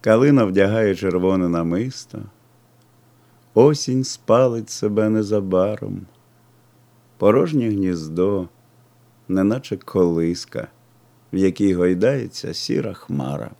Калина вдягає червоне намисто, осінь спалить себе незабаром, порожнє гніздо, неначе колиска, в якій гойдається сіра хмара.